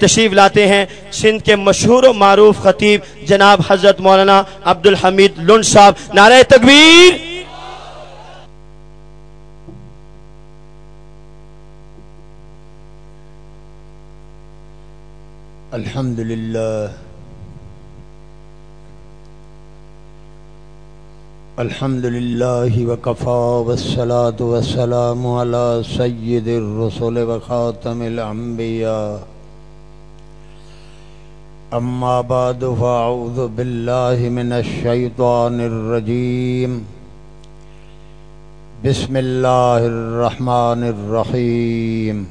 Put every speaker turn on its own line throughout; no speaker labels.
تشریف لاتے ہیں۔ سندھ کے مشہور و معروف خطیب جناب حضرت مولانا عبد الحمید لنڈ صاحب۔ نعرہ تکبیر۔
الحمد لله الحمد لله وكفى والصلاة والسلام على سيد الرسل وخاتم الأنبياء أما بعد، فأعوذ بالله من الشيطان الرجيم. بسم الله الرحمن الرحيم.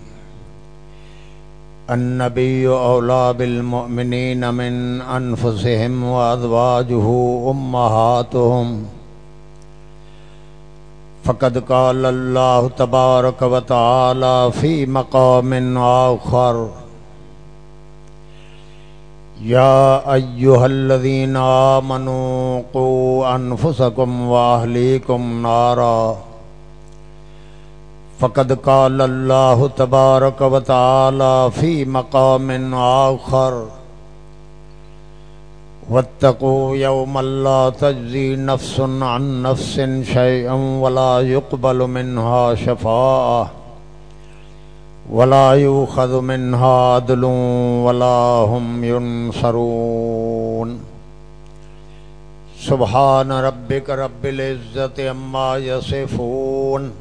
النبي أولى بالمؤمنين من أنفسهم وأزواجه أمهاتهم. فقد قال الله تبارك وتعالى في مقام آخر يا أيها الذين آمنوا قوا أنفسكم وأهليكم نارا فقد قال الله تبارك وتعالى في مقام آخر واتقوا يوم لا تجزي نفس عن نفس شيئا ولا يقبل منها شفاء ولا يوخذ منها عدل ولا هم ينصرون. سبحان ربك رب العزة عما يصفون.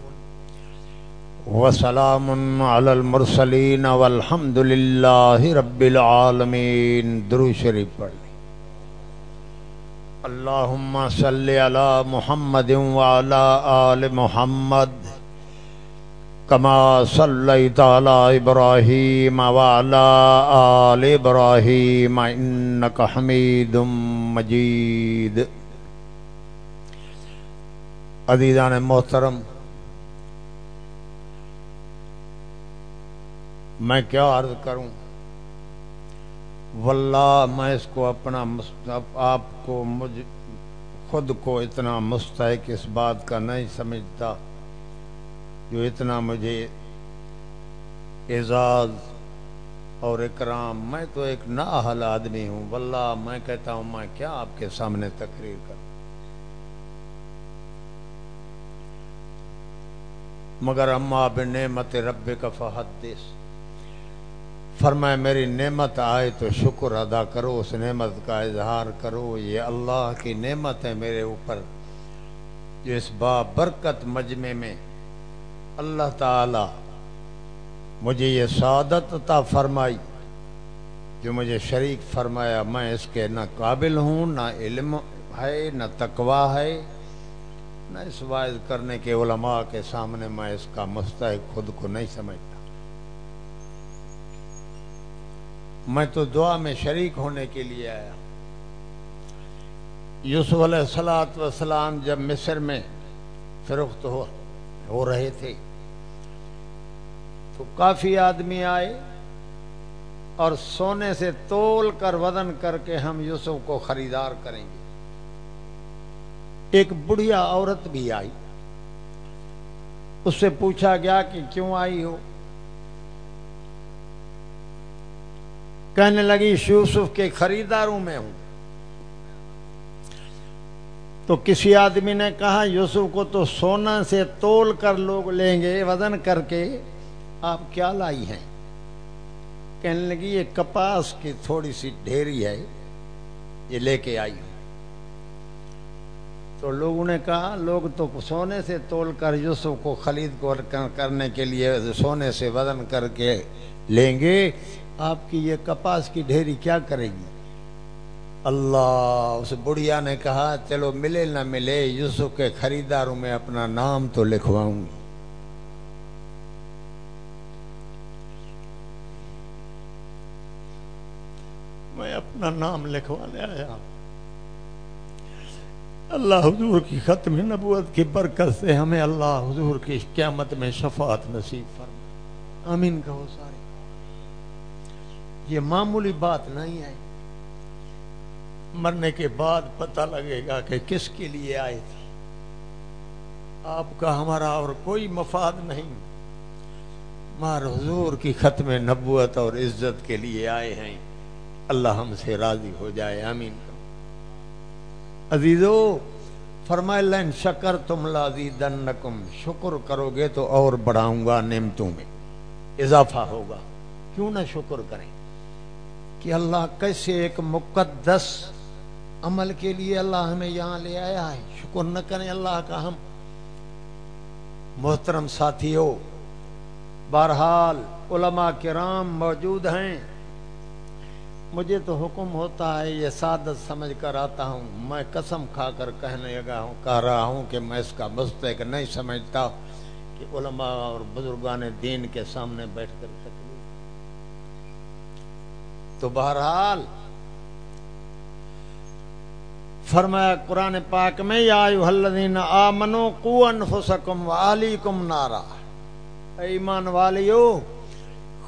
وسلام على المرسلين والحمد لله رب العالمين. درو شریف پڑھ لیں. اللهم صل على محمد وعلى آل محمد. كما صليت على إبراهيم وعلى آل إبراهيم إنك حميد مجيد. عزیزان محترم، میں کیا عرض کروں؟ واللہ، میں اس کو اپنا آپ کو مجھ، خود کو اتنا مستحق اس بات کا نہیں سمجھتا۔ جو اتنا مجھے اعزاز اور اکرام، میں تو ایک نااہل آدمی ہوں۔ واللہ، میں کہتا ہوں، میں کیا آپ کے سامنے تقریر کروں؟ مگر اما بنعمت رب کا فحدث۔ فرمائے، میری نعمت آئے تو شکر ادا کرو، اس نعمت کا اظہار کرو۔ یہ اللہ کی نعمت ہے میرے اوپر، جو اس با برکت مجمع میں اللہ تعالی مجھے یہ سعادت عطا فرمائی جو مجھے شریک فرمایا میں اس کے نہ قابل ہوں، نہ علم ہے، نہ تقوا ہے۔ نہ اس واعظ کرنے کے علماء کے سامنے میں اس کا مستحق خود کو نہیں سمجھتا۔ میں تو دعا میں شریک ہونے کے لیے آیا۔ یوسف علیہ السلاۃ وسلام جب مصر میں فروخت ہو ہو رہے تھے۔ تو کافی آدمی آئے اور سونے سے تول کر وزن کر کے ہم یوسف کو خریدار کریں گے۔ ایک بڑھیا عورت بھی آئی۔ اس سے پوچھا گیا کہ کیوں آئی ہو؟ کہنے لگی، یوسف کے خریداروں میں ہوں۔ تو کسی آدمی نے کہا، یوسف کو تو سونا سے تول کر لوگ لیں گے، وزن کر کے آپ کیا لائی ہیں؟ کہنے لگی، یہ کپاس کی تھوڑی سی ڈھیری ہے، یہ لے کے آئی ہوں۔ تو لوگوں نے کہا، لوگ تو سونے سے تول کر یوسف کو خرید کرنے کے لیے سونے سے وزن کر کے لیں گے۔ آپ کی یہ کپاس کی ڈھیری کیا کرے گی اللہ، اس بڑھیا نے کہا، چلو ملے نہ ملے، یوسف کے خریداروں میں اپنا نام تو لکھواؤں۔ گی میں اپنا نام لکھوانے آیا۔ اللہ حضور کی ختم نبوت کی برکت سے ہمیں اللہ حضور کی قیامت میں شفاعت نصیب فرما آمین کہو سارے۔ یہ معمولی بات نہیں ہے۔ مرنے کے بعد پتہ لگے گا کہ کس کے لیے آئے تھے۔ آپ کا ہمارا اور کوئی مفاد نہیں۔ مار حضور کی ختم نبوت اور عزت کے لیے آئے ہیں۔ اللہ ہم سے راضی ہو جائے۔ آمین۔ عزیزو، فرمائے لین شکر تم لازی دن شکر کرو گے تو اور بڑھاؤں گا نعمتوں میں۔ اضافہ ہوگا۔ کیوں نہ شکر کریں کہ اللہ کیسے ایک مقدس عمل کے لیے اللہ ہمیں یہاں لے آیا ہے۔ شکر نہ کریں اللہ کا ہم محترم ساتھیوں بہرحال علماء کرام موجود ہیں۔ مجھے تو حکم ہوتا ہے یہ سعادت سمجھ کر آتا ہوں۔ میں قسم کھا کر کہنے لگا ہوں، کہہ رہا ہوں کہ میں اس کا مستق نہیں سمجھتا کہ علماء اور بزرگان دین کے سامنے بیٹھ کر تکلیف۔ تو بہرحال فرمایا قرآن پاک میں، یا الذین آمنو قو انفسکم و آلیکم نارا ایمان والیو،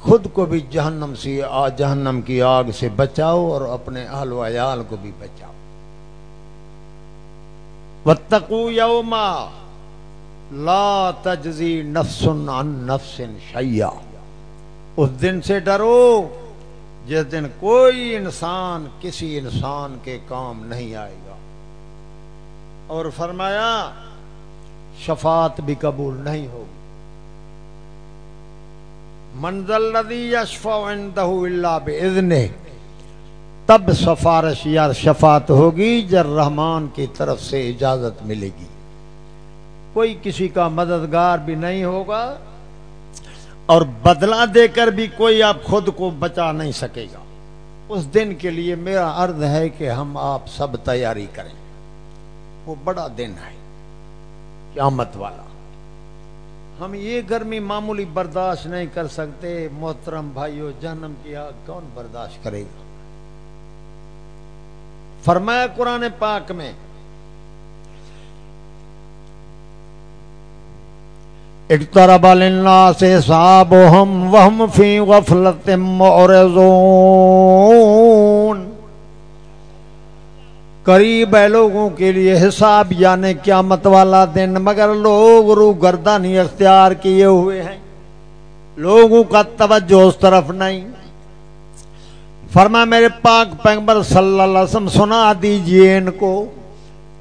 خود کو بھی جہنم سے، آ جہنم کی آگ سے بچاؤ اور اپنے اہل و عیال کو بھی بچاؤ۔ وتقو یوما لا تجزی نفس عن نفس شیا اس دن سے ڈرو۔ جس دن کوئی انسان کسی انسان کے کام نہیں آئے گا۔ اور فرمایا، شفاعت بھی قبول نہیں ہوگی۔ منزل ندی یشفا اللہ بزن تب سفارش یا شفاعت ہوگی جب رحمان کی طرف سے اجازت ملے گی۔ کوئی کسی کا مددگار بھی نہیں ہوگا۔ اور بدلہ دے کر بھی کوئی آپ خود کو بچا نہیں سکے گا۔ اس دن کے لیے میرا عرض ہے کہ ہم آپ سب تیاری کریں۔ وہ بڑا دن ہے۔ قیامت والا۔ ہم یہ گرمی معمولی برداشت نہیں کر سکتے۔ محترم بھائیو جنم کی آگ کون برداشت کرے گا؟ فرمایا قرآن پاک میں اقترب للناس حسابهم وهم في غفلة معرضون۔ قریب ہے لوگوں کے لیے حساب یعنی قیامت والا دن، مگر لوگ رو گردانی اختیار کیے ہوئے ہیں۔ لوگوں کا توجہ اس طرف نہیں۔ فرما میرے پاک پیغمبر صلی اللہ علیہ وسلم، سنا دیجیے ان کو۔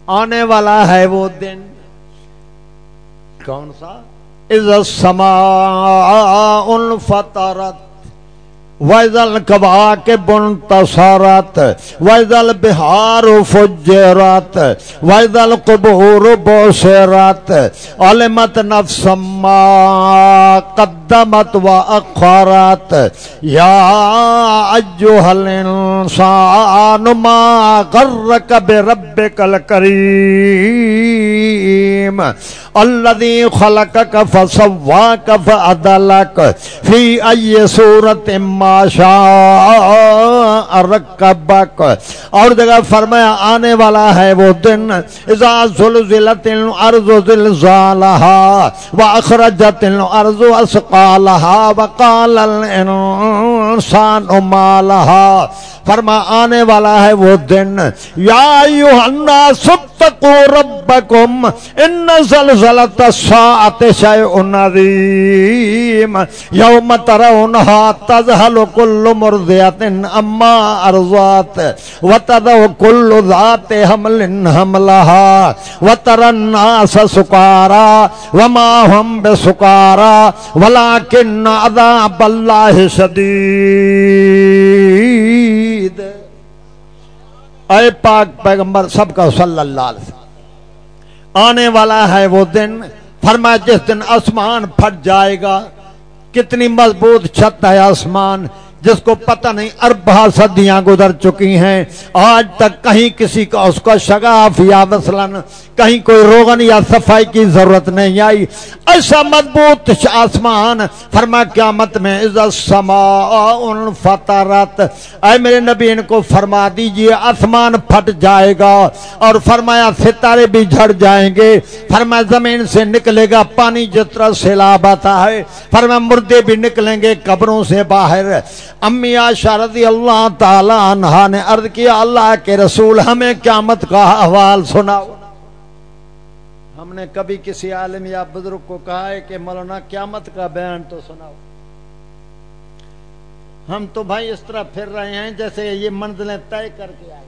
آنے والا ہے وہ دن۔ کون سا؟ از سما فطرت ویزل کبا کے بن تصارت ویزل بہار فجرات ویزل قبور بوسرات علمت نفس ما قدمت و اخارات یا ایوہ الانسان ما غرک بربک الکریم الذي خلقك فسواك فعدلك في أي سورة ما شاء ركبك. اور جگہ فرمایا، آنے والا ہے وہ دن، اذا زلزلت الارض زلزالها واخرجت الارض اسقالها وقال الانسان ما لها. فرما آنے والا ہے وہ دن۔ یا ایوہ الناس ربکم ان زلزلت الساعت شیء عظیم۔ یوم ترونها تذهل كل مرضیت اما ارضات وتدو كل ذات حمل حملها وترى الناس سكارى وما هم بسكارى ولكن عذاب الله شدید۔ اے پاک پیغمبر سب کا صلی اللہ علیہ وسلم۔ آنے والا ہے وہ دن۔ فرمایا جس دن آسمان پھٹ جائے گا، کتنی مضبوط چھت ہے آسمان۔ جس کو پتہ نہیں اربہ صدیاں گزر چکی ہیں، آج تک کہیں کسی کا اس کا شگاف یا مثلاً کہیں کوئی روغن یا صفائی کی ضرورت نہیں آئی۔ ایسا مضبوط آسمان فرما قیامت میں عزت فطرت اے میرے نبی، ان کو فرما دیجیے، آسمان پھٹ جائے گا اور فرمایا ستارے بھی جھڑ جائیں گے۔ فرمایا زمین سے نکلے گا، پانی جس طرح سیلاب آتا ہے۔ فرمایا مردے بھی نکلیں گے قبروں سے باہر۔ امی عائشہ رضی اللہ تعالی عنہ نے عرض کیا، اللہ کے رسول ہمیں قیامت کا احوال سناؤ۔ ہم نے کبھی کسی عالم یا بزرگ کو کہا ہے کہ، مولانا، قیامت کا بیان تو سناؤ۔ ہم تو بھائی اس طرح پھر رہے ہیں جیسے یہ منزلیں طے کر کے آئے۔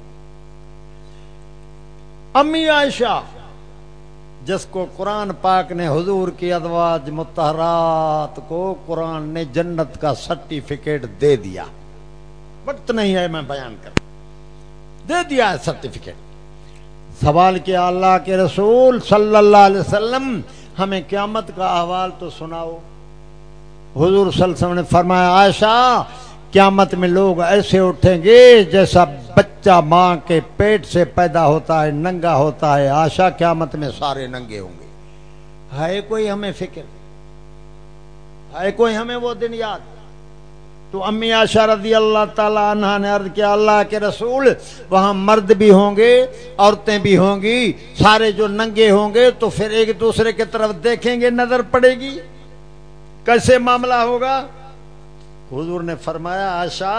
امی عائشہ جس کو قرآن پاک نے حضور کی ادواج متحرات کو قرآن نے جنت کا سرٹیفکیٹ دے دیا۔ وقت نہیں ہے میں بیان کر۔ دے دیا ہے سرٹیفکیٹ۔ سوال کیا اللہ کے رسول صلی اللہ علیہ وسلم، ہمیں قیامت کا احوال تو سناؤ۔ حضور صلی اللہ علیہ وسلم نے فرمایا، عائشہ، قیامت میں لوگ ایسے اٹھیں گے جیسا بچہ ماں کے پیٹ سے پیدا ہوتا ہے، ننگا ہوتا ہے آشا قیامت میں سارے ننگے ہوں گے۔ ہے کوئی ہمیں فکر ہے کوئی ہمیں وہ دن یاد تو امی آشا رضی اللہ تعالی عنہ نے عرض کیا، اللہ کے رسول، وہاں مرد بھی ہوں گے، عورتیں بھی ہوں گی، سارے جو ننگے ہوں گے تو پھر ایک دوسرے کی طرف دیکھیں گے، نظر پڑے گی۔ کیسے معاملہ ہوگا؟ حضور نے فرمایا آشا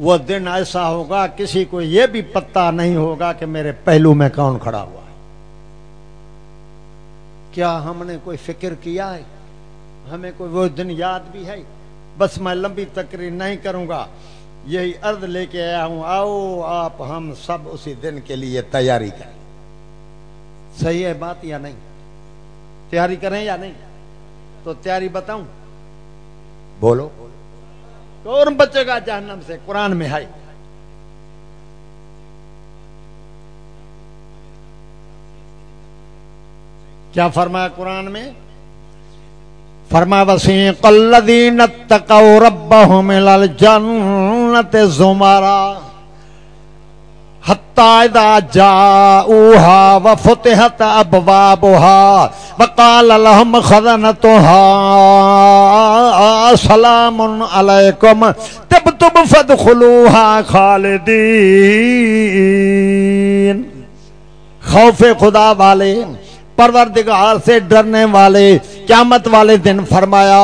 وہ دن ایسا ہوگا، کسی کو یہ بھی پتا نہیں ہوگا کہ میرے پہلو میں کون کھڑا ہوا ہے۔ کیا ہم نے کوئی فکر کیا ہے؟ ہمیں کوئی، وہ دن یاد بھی ہے۔ بس میں لمبی تقریر نہیں کروں گا۔ یہی عرض لے کے آیا ہوں، آؤ آپ ہم سب اسی دن کے لیے تیاری کریں۔ صحیح ہے بات یا نہیں؟ تیاری کریں یا نہیں؟ تو تیاری بتاؤں۔ بولو۔ اور بچے گا جہنم سے، قرآن میں ہے۔ کیا فرمایا قرآن میں؟ فرما وسیق الذین اتقوا ربهم الى الجنة زمرا۔ حتى اذا جاءوها وفتحت ابوابها وقال لهم خزنتها سلام علیکم تبتم فادخلوها خالدین۔ خوف خدا والے، پروردگار سے ڈرنے والے، قیامت والے دن فرمایا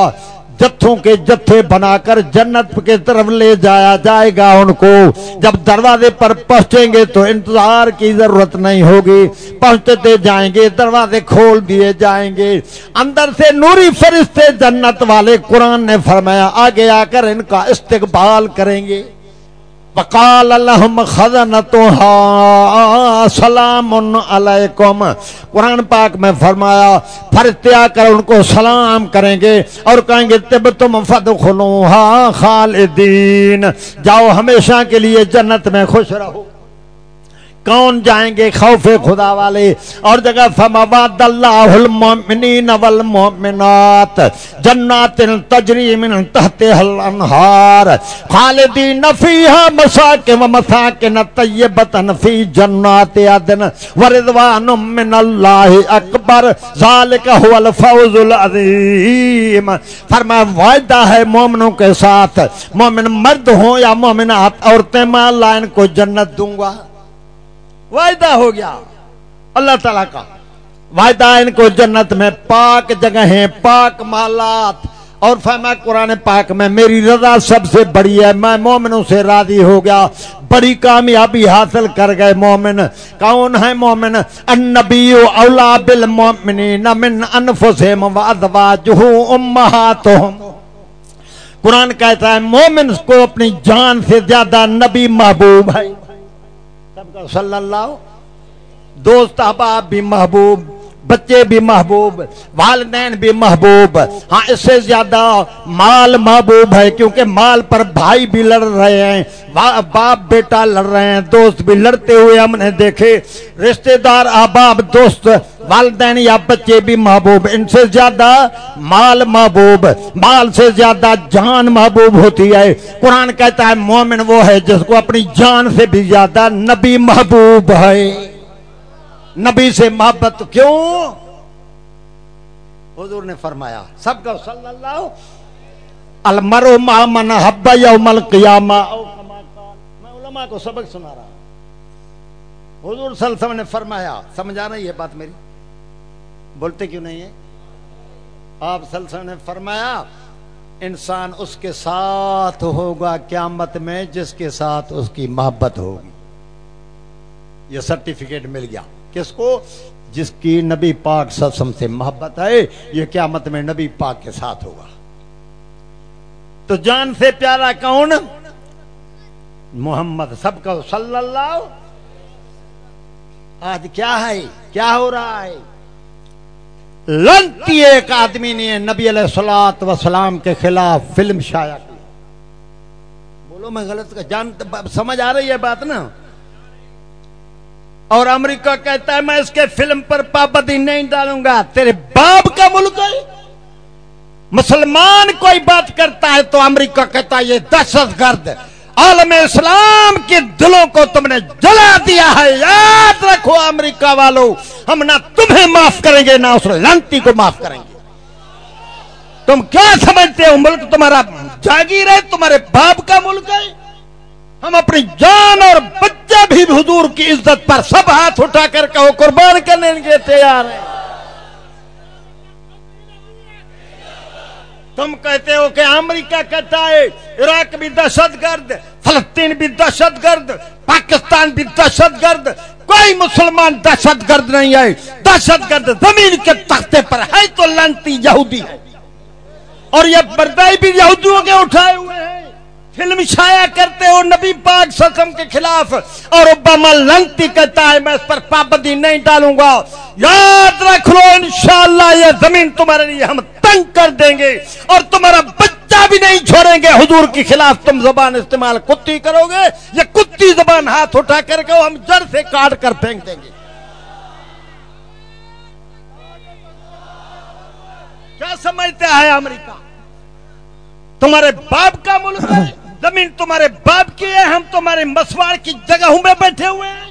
جتھوں کے جتھے بنا کر جنت کے طرف لے جایا جائے گا ان کو۔ جب دروازے پر پہنچیں گے تو انتظار کی ضرورت نہیں ہوگی۔ پہنچتے جائیں گے، دروازے کھول دیے جائیں گے۔ اندر سے نوری فرشتے جنت والے قرآن نے فرمایا، آگے آ کر ان کا استقبال کریں گے۔ وقال لهم خزنتها. سلام علیکم. قرآن پاک میں فرمایا فرتیا کر ان کو سلام کریں گے اور کہیں گے، تب تم فدخلوها خالدین. جاؤ ہمیشہ کے لیے جنت میں خوش رہو۔ کون جائیں گے خوف خدا والے؟ اور جگہ فمواد اللہ المؤمنین والمؤمنات. جنات تجری من تحت الانہار. خالدین فیہا مساکن و مساکن طیبتا فی جنات عدن. ورضوان من اللہ اکبر. ذالک هو الفوز العظیم. فرما، وعدہ ہے مومنوں کے ساتھ. مومن مرد ہوں یا مومنات عورتیں، میں اللہ ان کو جنت دوں گا. وعدہ ہو گیا۔ اللہ تعالیٰ کا۔ وعدہ ان کو جنت میں پاک جگہیں پاک مالات۔ اور فہما قرآن پاک میں، میری رضا سب سے بڑی ہے، میں مومنوں سے راضی ہو گیا۔ بڑی کامیابی حاصل کر گئے مومن۔ کون ہے مومن؟ النبی اولا بالمؤمنین من انفسهم وازواجهم امهاتهم قرآن کہتا ہے، مومن کو اپنی جان سے زیادہ نبی محبوب ہے۔ صلی اللہ دوست احباب بھی محبوب بچے بھی محبوب، والدین بھی محبوب۔ ہاں اس سے زیادہ مال محبوب ہے، کیونکہ مال پر بھائی بھی لڑ رہے ہیں باپ بیٹا لڑ رہے ہیں، دوست بھی لڑتے ہوئے ہم نے دیکھے۔ رشتہ دار احباب دوست، والدین یا بچے بھی محبوب۔ ان سے زیادہ مال محبوب، مال سے زیادہ جان محبوب ہوتی ہے۔ قرآن کہتا ہے، مومن وہ ہے جس کو اپنی جان سے بھی زیادہ نبی محبوب ہے۔ نبی سے محبت کیوں؟ حضور نے فرمایا، سب کا صلی اللہ المرو من حب یوم القیامہ. میں علماء کو سبق سنا رہا حضور صلی اللہ علیہ وسلم نے فرمایا، سمجھا رہی ہے بات میری؟ بولتے کیوں نہیں ہے آپ صلی اللہ علیہ وسلم نے فرمایا، انسان اس کے ساتھ ہوگا قیامت میں جس کے ساتھ اس کی محبت ہوگی۔ یہ سرٹیفکیٹ مل گیا۔ کس کو؟ جس کی نبی پاک سسم سے محبت ہے یہ قیامت میں نبی پاک کے ساتھ ہوگا۔ تو جان سے پیارا کون؟ محمد سب کا صلی اللہ آج کیا ہے؟ کیا ہو رہا ہے؟ لنتی ایک آدمی نے نبی علیہ السلاط وسلام کے خلاف فلم شائع کی۔ بولو، میں غلط جان، سمجھ آ رہی ہے بات نا؟ اور امریکہ کہتا ہے، میں اس کے فلم پر پابندی نہیں ڈالوں گا. تیرے باپ کا ملک ہے۔ مسلمان کوئی بات کرتا ہے تو امریکہ کہتا ہے، یہ دہشت گرد عالم اسلام کے دلوں کو تم نے جلا دیا ہے۔ یاد رکھو امریکہ والوں ہم نہ تمہیں معاف کریں گے، نہ اس لانتی کو معاف کریں گے۔ تم کیا سمجھتے ہو؟ ملک تمہارا جاگیر ہے، تمہارے باپ کا ملک ہے۔ ہم اپنی جان اور بچہ بھی حضور کی عزت پر سب ہاتھ اٹھا کر کہو، قربان کرنے کے تیار ہیں۔ تم کہتے ہو کہ امریکہ کہتا ہے عراق بھی دہشت گرد، فلسطین بھی دہشت گرد، پاکستان بھی دہشت گرد، کوئی مسلمان دہشت گرد نہیں ہے۔ دہشت گرد زمین کے تختے پر ہے تو لانتی یہودی ہے۔ اور یہ بردائی بھی یہودیوں کے اٹھائے ہوئے ہیں۔ فلم شائع کرتے ہو نبی پاک سسم کے خلاف اور اوباما لنگتی کہتا ہے، میں اس پر پابندی نہیں ڈالوں گا۔ یاد رکھ لو انشاءاللہ یہ زمین تمہارے لیے ہم تنگ کر دیں گے اور تمہارا بچہ بھی نہیں چھوڑیں گے۔ حضور کے خلاف تم زبان استعمال کتی کرو گے یہ کتی زبان ہاتھ اٹھا کر کے ہم جڑ سے کاٹ کر پھینک دیں گے۔ کیا سمجھتے ہیں امریکہ؟ تمہارے باپ کا ملک ہے۔ زمین تمہارے باپ کی ہے، ہم تمہارے مسواڑ کی جگہوں میں بیٹھے ہوئے ہیں۔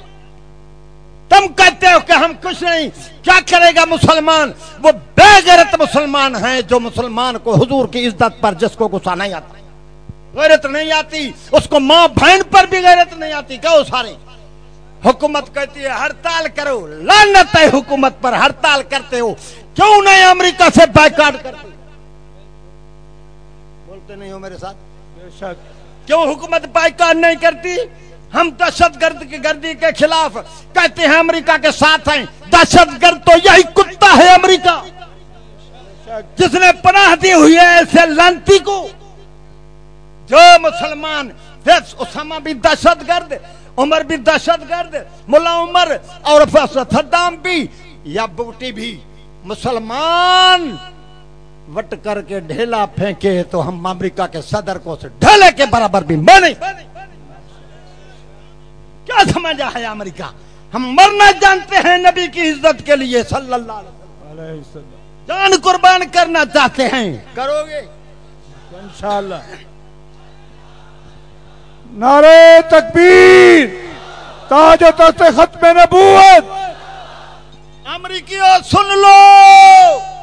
تم کہتے ہو کہ ہم کچھ نہیں۔ کیا کرے گا مسلمان؟ وہ بے غیرت مسلمان ہیں جو مسلمان کو حضور کی عزت پر جس کو غصہ نہیں آتا۔ غیرت نہیں آتی، اس کو ماں بہن پر بھی غیرت نہیں آتی۔ کہو سارے۔ حکومت کہتی ہے، ہڑتال کرو۔ لانت ہے حکومت پر، ہڑتال کرتے ہو۔ کیوں نہیں امریکہ سے بائیکاٹ کرتے؟ بولتے نہیں ہو میرے ساتھ؟ کیوں حکومت بائیکاٹ نہیں کرتی، ہم دہشت گرد کی گردی کے خلاف کہتے ہیں امریکہ کے ساتھ ہیں۔ دہشت گرد تو یہی کتا ہے امریکہ۔ جس نے پناہ دی ہوئی ہے ایسے لانتی کو۔ جو مسلمان اسامہ بھی دہشت گرد، عمر بھی دہشت گرد، ملا عمر اور صدام بھی، یا بوٹی بھی۔ مسلمان وٹ کر کے ڈھیلا پھینکے تو ہم امریکہ کے صدر کو سے ڈھیلے کے برابر بھی مانے کیا سمجھا ہے امریکہ؟ ہم مرنا جانتے ہیں نبی کی عزت کے لیے صلی اللہ علیہ وسلم۔ جان قربان کرنا چاہتے ہیں۔ کرو گے؟
انشاءاللہ۔ نعرے تکبیر۔ تاج و تخت ختم نبوت۔
امریکیوں سن لو!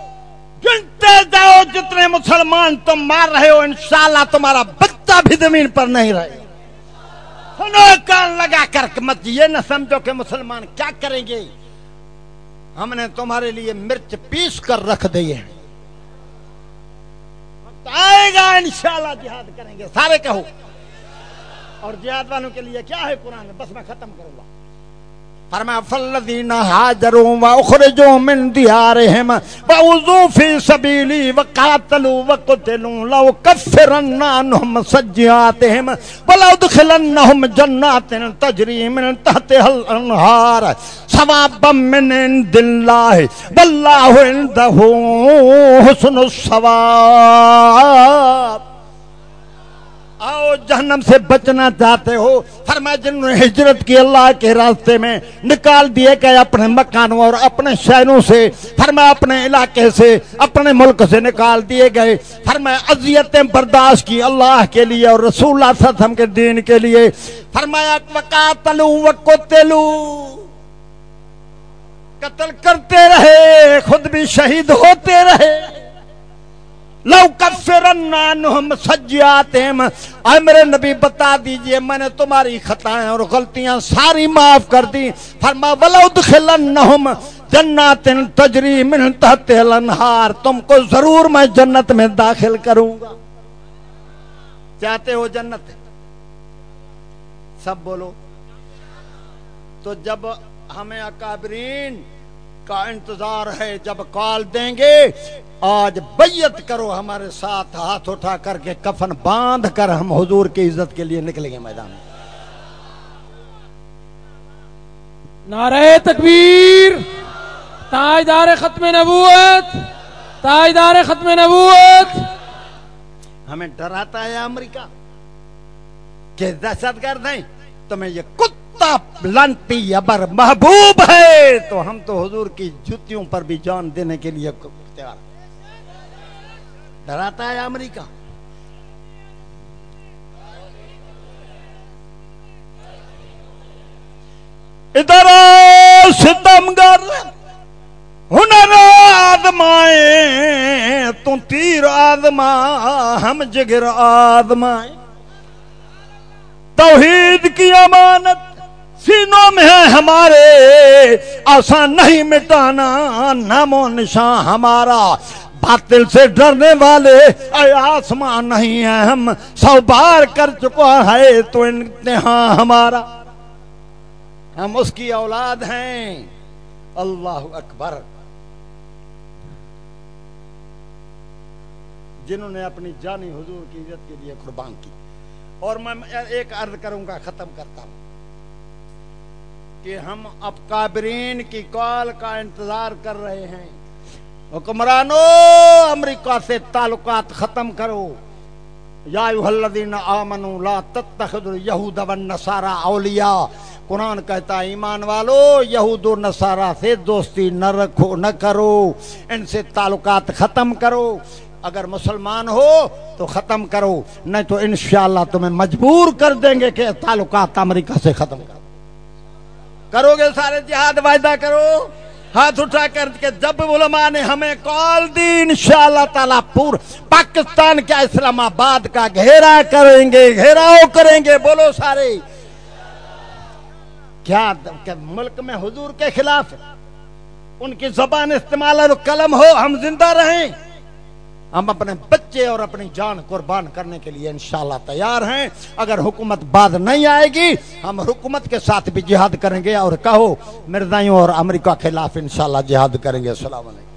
گنتے جاؤ جتنے مسلمان تم مار رہے ہو، انشاءاللہ تمہارا بچہ بھی زمین پر نہیں رہے۔ سنو کان لگا کر مت یہ نہ سمجھو کہ مسلمان کیا کریں گے۔ ہم نے تمہارے لیے مرچ پیس کر رکھ دیے آئے گا، انشاءاللہ جہاد کریں گے۔ سارے کہو۔ اور جہاد والوں کے لیے کیا ہے قرآن؟ بس میں ختم کروں گا۔ فرما فالذین هاجروا واخرجوا من ديارهم ووضوا في سبيلي وقاتلوا وقتلوا لو كفرن عنهم سيئاتهم ولادخلنهم جنات تجري من تحتها الانهار ثوابا من عند الله والله عنده حسن الثواب۔ آؤ جہنم سے بچنا چاہتے ہو؟ فرما جنہوں نے ہجرت کی اللہ کے راستے میں نکال دیے گئے اپنے مکانوں اور اپنے شہروں سے فرما اپنے علاقے سے، اپنے ملک سے نکال دیے گئے۔ فرما اذیتیں برداشت کی اللہ کے لیے اور رسول اللہ صلی اللہ علیہ وسلم کے دین کے لیے۔ فرمایا، وقاتلو وقتلو۔ قتل کرتے رہے، خود بھی شہید ہوتے رہے۔ لو کفرن عنہم سجیاتہم۔ اے میرے نبی، بتا دیجیے، میں نے تمہاری خطائیں اور غلطیاں ساری معاف کر دی فرما، ولو دخلنہم جنات تجری من تحت الانہار تم کو ضرور میں جنت میں داخل کروں گا۔ چاہتے ہو جنت؟ سب بولو۔ تو جب ہمیں اکابرین کا انتظار ہے، جب کال دیں گے آج بیعت کرو ہمارے ساتھ ہاتھ اٹھا کر کے کفن باندھ کر ہم حضور کی عزت کے لیے نکلیں گے میدان میں
نعرہ تکبیر تاجدار ختم نبوت تاجدار ختم نبوت
ہمیں ڈراتا ہے امریکہ کہ دہشت گرد ہیں تمہیں یہ کتا لانتی ابر محبوب ہے تو ہم تو حضور کی جوتیوں پر بھی جان دینے کے لیے تیار ہیں۔ ڈراتا ہے امریکہ۔ ادھر آؤ ستمگر، ہنر آدمائے تو تیر آدما ہم جگر آدمائے توحید کی امانت، سینوں میں ہے ہمارے، آسان نہیں مٹانا نام و نشان ہمارا۔ باطل سے ڈرنے والے۔ اے آسمان نہیں ہے ہم، سو بار کر چکا ہے تو امتحان ہمارا۔ ہم اس کی اولاد ہیں۔ اللہ اکبر۔ جنہوں نے اپنی جانی حضور کی عزت کے لیے قربان کی۔ اور میں ایک عرض کروں گا، ختم کرتا ہوں۔ کہ ہم اب کابرین کی کال کا انتظار کر رہے ہیں۔ حکمرانو، امریکہ سے تعلقات ختم کرو۔ یا الذین آمنوا، لا تتخذوا اليهود والنصارى اولیاء۔ قرآن کہتا ہے، ایمان والو، یہود و نصارہ سے دوستی نہ رکھو، نہ کرو۔ ان سے تعلقات ختم کرو۔ اگر مسلمان ہو تو ختم کرو، نہیں تو انشاءاللہ تمہیں مجبور کر دیں گے کہ تعلقات امریکہ سے ختم کرو۔ کرو گے سارے جہاد، وعدہ کرو۔ ہاتھ اٹھا کر کے جب علماء نے ہمیں کال دی، انشاءاللہ تعالی پور پاکستان کیا اسلام آباد کا گھیرا کریں گے، گھیراؤ کریں گے، بولو سارے۔ کیا ملک میں حضور کے خلاف ان کی زبان استعمال اور قلم ہو، ہم زندہ رہیں۔ ہم اپنے بچے اور اپنی جان قربان کرنے کے لیے انشاءاللہ تیار ہیں۔ اگر حکومت بعد نہیں آئے گی، ہم حکومت کے ساتھ بھی جہاد کریں گے اور کہو، مرزائیوں اور امریکہ خلاف انشاءاللہ جہاد کریں گے۔ السلام علیکم۔